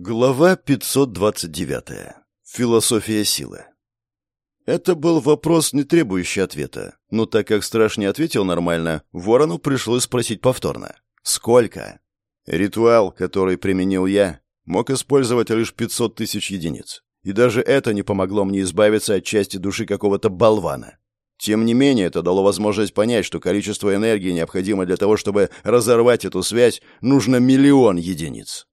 Глава 529. Философия силы. Это был вопрос, не требующий ответа, но так как страж не ответил нормально, ворону пришлось спросить повторно. «Сколько?» Ритуал, который применил я, мог использовать лишь 500 тысяч единиц. И даже это не помогло мне избавиться от части души какого-то болвана. Тем не менее, это дало возможность понять, что количество энергии, необходимое для того, чтобы разорвать эту связь, нужно миллион единиц.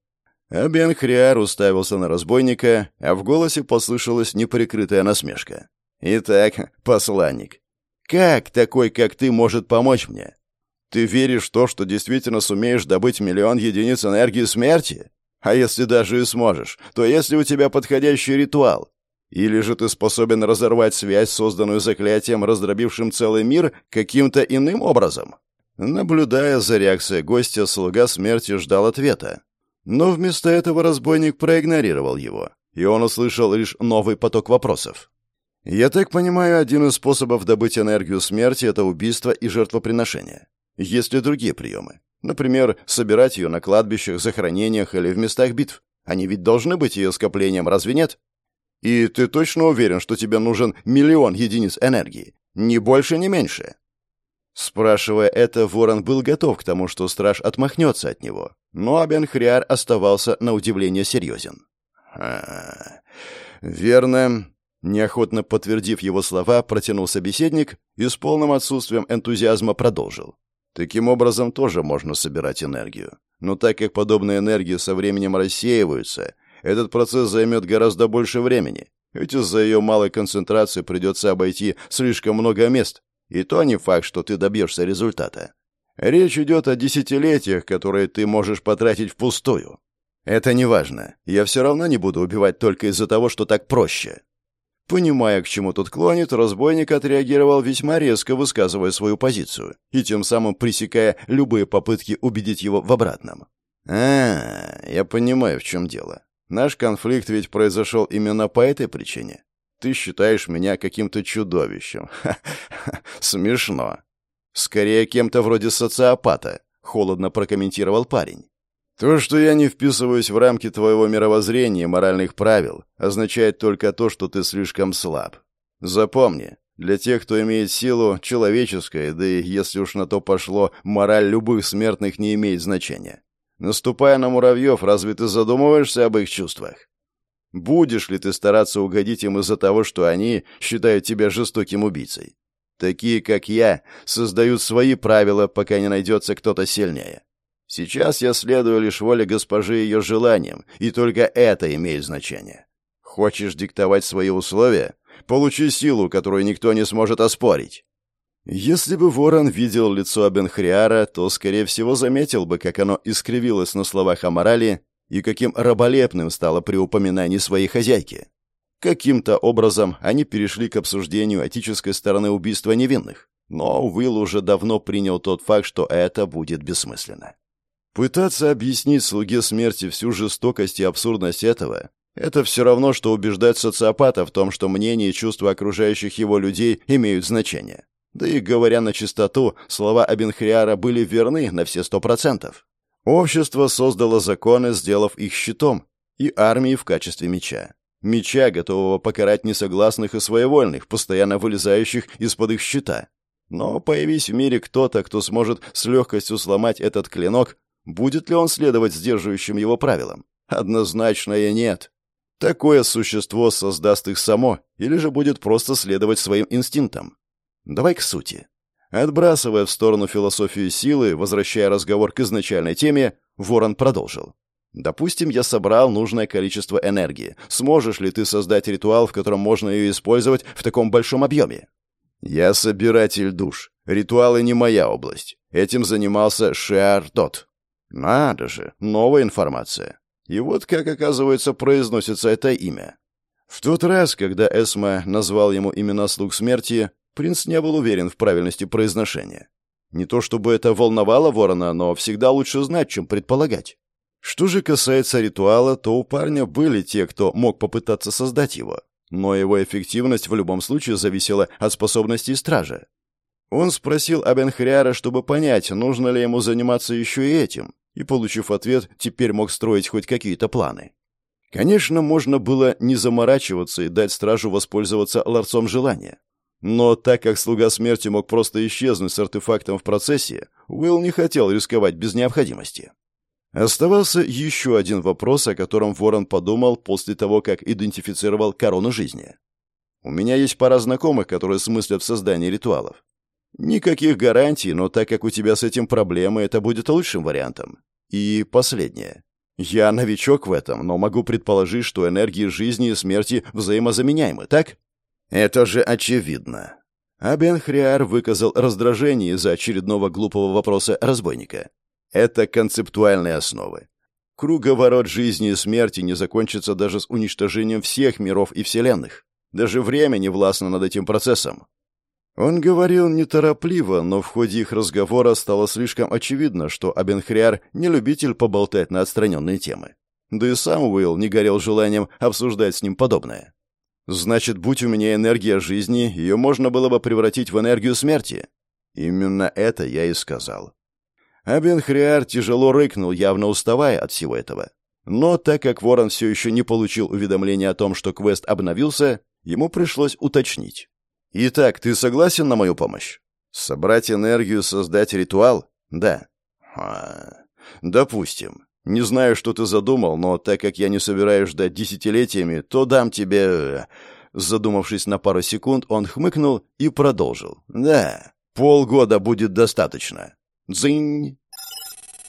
А Бен Хриар уставился на разбойника, а в голосе послышалась неприкрытая насмешка. «Итак, посланник, как такой, как ты, может помочь мне? Ты веришь в то, что действительно сумеешь добыть миллион единиц энергии смерти? А если даже и сможешь, то есть ли у тебя подходящий ритуал? Или же ты способен разорвать связь, созданную заклятием, раздробившим целый мир, каким-то иным образом?» Наблюдая за реакцией гостя, слуга смерти ждал ответа, но вместо этого разбойник проигнорировал его, и он услышал лишь новый поток вопросов. «Я так понимаю, один из способов добыть энергию смерти — это убийство и жертвоприношение. Есть ли другие приемы? Например, собирать ее на кладбищах, захоронениях или в местах битв. Они ведь должны быть ее скоплением, разве нет? И ты точно уверен, что тебе нужен миллион единиц энергии? Ни больше, ни меньше?» Спрашивая это, Ворон был готов к тому, что страж отмахнется от него. Но Абенхриар оставался на удивление серьезен. «А, «Верно», — неохотно подтвердив его слова, протянул собеседник и с полным отсутствием энтузиазма продолжил. «Таким образом тоже можно собирать энергию. Но так как подобные энергии со временем рассеиваются, этот процесс займет гораздо больше времени, ведь из-за ее малой концентрации придется обойти слишком много мест, и то не факт, что ты добьешься результата. Речь идет о десятилетиях, которые ты можешь потратить впустую. Это не важно. Я все равно не буду убивать только из-за того, что так проще. Понимая, к чему тут клонит, разбойник отреагировал весьма резко, высказывая свою позицию, и тем самым пресекая любые попытки убедить его в обратном. «А, я понимаю, в чем дело. Наш конфликт ведь произошел именно по этой причине. Ты считаешь меня каким-то чудовищем. Смешно. Скорее, кем-то вроде социопата, холодно прокомментировал парень. То, что я не вписываюсь в рамки твоего мировоззрения и моральных правил, означает только то, что ты слишком слаб. Запомни, для тех, кто имеет силу, человеческая, да и, если уж на то пошло, мораль любых смертных не имеет значения. Наступая на муравьев, разве ты задумываешься об их чувствах? Будешь ли ты стараться угодить им из-за того, что они считают тебя жестоким убийцей? Такие, как я, создают свои правила, пока не найдется кто-то сильнее. Сейчас я следую лишь воле госпожи и ее желаниям, и только это имеет значение. Хочешь диктовать свои условия? Получи силу, которую никто не сможет оспорить. Если бы Ворон видел лицо Абенхриара, то, скорее всего, заметил бы, как оно искривилось на словах о морали и каким раболепным стало при упоминании своей хозяйки. Каким-то образом они перешли к обсуждению этической стороны убийства невинных, но Уилл уже давно принял тот факт, что это будет бессмысленно. Пытаться объяснить слуге смерти всю жестокость и абсурдность этого – это все равно, что убеждать социопата в том, что мнение и чувства окружающих его людей имеют значение. Да и говоря на чистоту, слова Абенхриара были верны на все сто процентов. Общество создало законы, сделав их щитом, и армии в качестве меча. Меча, готового покарать несогласных и своевольных, постоянно вылезающих из-под их щита. Но появись в мире кто-то, кто сможет с легкостью сломать этот клинок, будет ли он следовать сдерживающим его правилам? Однозначно и нет. Такое существо создаст их само, или же будет просто следовать своим инстинктам. Давай к сути. Отбрасывая в сторону философию силы, возвращая разговор к изначальной теме, Ворон продолжил. «Допустим, я собрал нужное количество энергии. Сможешь ли ты создать ритуал, в котором можно ее использовать в таком большом объеме?» «Я собиратель душ. Ритуалы не моя область. Этим занимался Шиар Тот». «Надо же, новая информация. И вот как, оказывается, произносится это имя». В тот раз, когда Эсма назвал ему имена слуг смерти, Принц не был уверен в правильности произношения. Не то чтобы это волновало ворона, но всегда лучше знать, чем предполагать. Что же касается ритуала, то у парня были те, кто мог попытаться создать его. Но его эффективность в любом случае зависела от способностей стража. Он спросил Абенхриара, чтобы понять, нужно ли ему заниматься еще и этим, и, получив ответ, теперь мог строить хоть какие-то планы. Конечно, можно было не заморачиваться и дать стражу воспользоваться ларцом желания. Но так как слуга смерти мог просто исчезнуть с артефактом в процессе, Уилл не хотел рисковать без необходимости. Оставался еще один вопрос, о котором Ворон подумал после того, как идентифицировал корону жизни. «У меня есть пара знакомых, которые смыслят в создании ритуалов. Никаких гарантий, но так как у тебя с этим проблемы, это будет лучшим вариантом. И последнее. Я новичок в этом, но могу предположить, что энергии жизни и смерти взаимозаменяемы, так? Это же очевидно. А Бенхриар выказал раздражение из-за очередного глупого вопроса разбойника. Это концептуальные основы. Круговорот жизни и смерти не закончится даже с уничтожением всех миров и вселенных. Даже время не властно над этим процессом. Он говорил неторопливо, но в ходе их разговора стало слишком очевидно, что Абенхриар не любитель поболтать на отстраненные темы. Да и сам Уилл не горел желанием обсуждать с ним подобное. Значит, будь у меня энергия жизни, ее можно было бы превратить в энергию смерти. Именно это я и сказал. Абенхриар тяжело рыкнул, явно уставая от всего этого. Но так как Ворон все еще не получил уведомления о том, что квест обновился, ему пришлось уточнить. Итак, ты согласен на мою помощь? Собрать энергию, создать ритуал? Да. А, допустим. Не знаю, что ты задумал, но так как я не собираюсь ждать десятилетиями, то дам тебе... Задумавшись на пару секунд, он хмыкнул и продолжил. Да, полгода будет достаточно. Дзынь.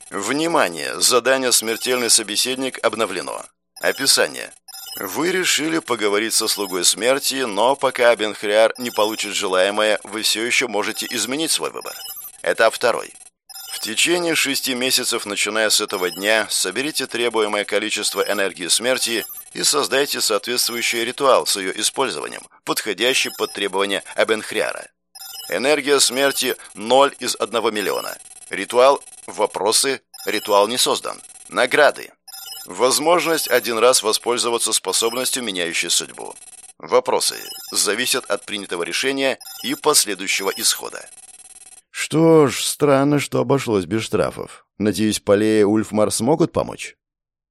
Внимание! Задание «Смертельный собеседник» обновлено. Описание. Вы решили поговорить со слугой смерти, но пока Бенхриар не получит желаемое, вы все еще можете изменить свой выбор. Этап второй. В течение шести месяцев, начиная с этого дня, соберите требуемое количество энергии смерти и создайте соответствующий ритуал с ее использованием, подходящий под требования Абенхриара. Энергия смерти – 0 из 1 миллиона. Ритуал – вопросы, ритуал не создан. Награды Возможность один раз воспользоваться способностью, меняющей судьбу. Вопросы зависят от принятого решения и последующего исхода. Что ж, странно, что обошлось без штрафов. Надеюсь, Полея Ульфмар смогут помочь?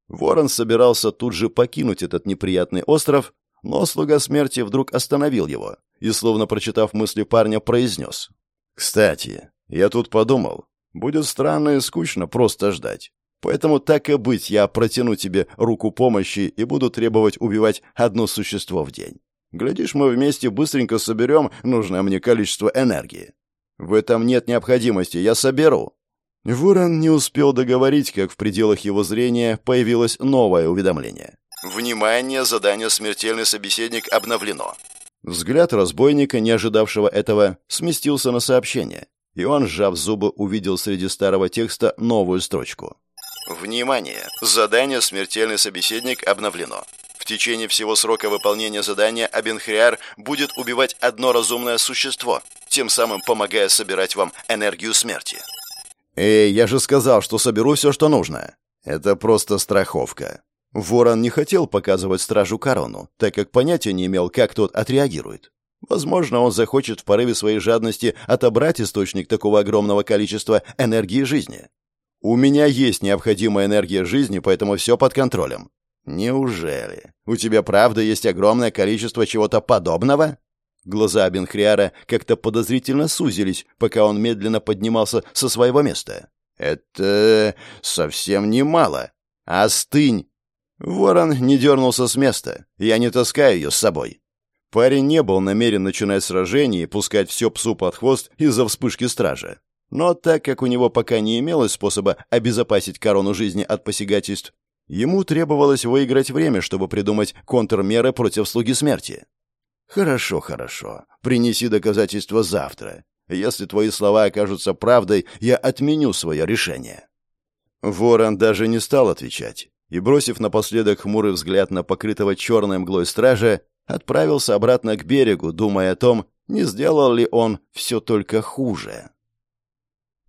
Ворон собирался тут же покинуть этот неприятный остров, но слуга смерти вдруг остановил его и, словно прочитав мысли парня, произнес. «Кстати, я тут подумал, будет странно и скучно просто ждать. Поэтому так и быть, я протяну тебе руку помощи и буду требовать убивать одно существо в день. Глядишь, мы вместе быстренько соберем нужное мне количество энергии. В этом нет необходимости, я соберу». Ворон не успел договорить, как в пределах его зрения появилось новое уведомление. «Внимание! Задание «Смертельный собеседник» обновлено». Взгляд разбойника, не ожидавшего этого, сместился на сообщение, и он, сжав зубы, увидел среди старого текста новую строчку. Внимание! Задание «Смертельный собеседник» обновлено. Течение всего срока выполнения задания Абенхриар будет убивать одно разумное существо, тем самым помогая собирать вам энергию смерти. «Эй, я же сказал, что соберу все, что нужно». Это просто страховка. Ворон не хотел показывать стражу корону, так как понятия не имел, как тот отреагирует. Возможно, он захочет в порыве своей жадности отобрать источник такого огромного количества энергии жизни. У меня есть необходимая энергия жизни, поэтому все под контролем. Неужели? У тебя правда есть огромное количество чего-то подобного? Глаза Бенхриара как-то подозрительно сузились, пока он медленно поднимался со своего места. Это совсем немало. Остынь. Ворон не дернулся с места. Я не таскаю ее с собой. Парень не был намерен начинать сражение и пускать все псу под хвост из-за вспышки стража. Но так как у него пока не имелось способа обезопасить корону жизни от посягательств, ему требовалось выиграть время, чтобы придумать контрмеры против слуги смерти. «Хорошо, хорошо. Принеси доказательства завтра. Если твои слова окажутся правдой, я отменю свое решение». Ворон даже не стал отвечать и, бросив напоследок хмурый взгляд на покрытого черной мглой стража, отправился обратно к берегу, думая о том, не сделал ли он все только хуже.